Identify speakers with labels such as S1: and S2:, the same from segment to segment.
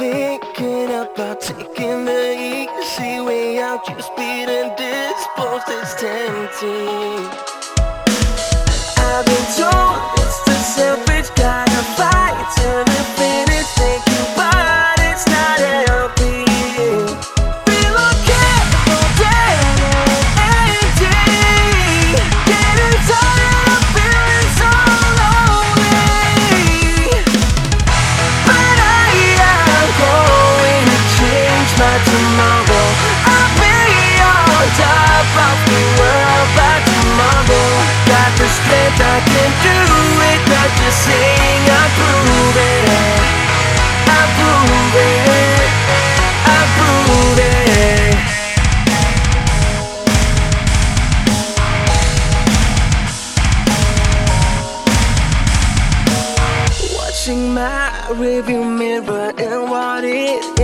S1: thinking about taking the easy way out. You speed and dispose. it's tempting. can do it, not just sing. I prove it. I. I. Watching my rearview mirror and what it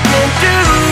S1: I can do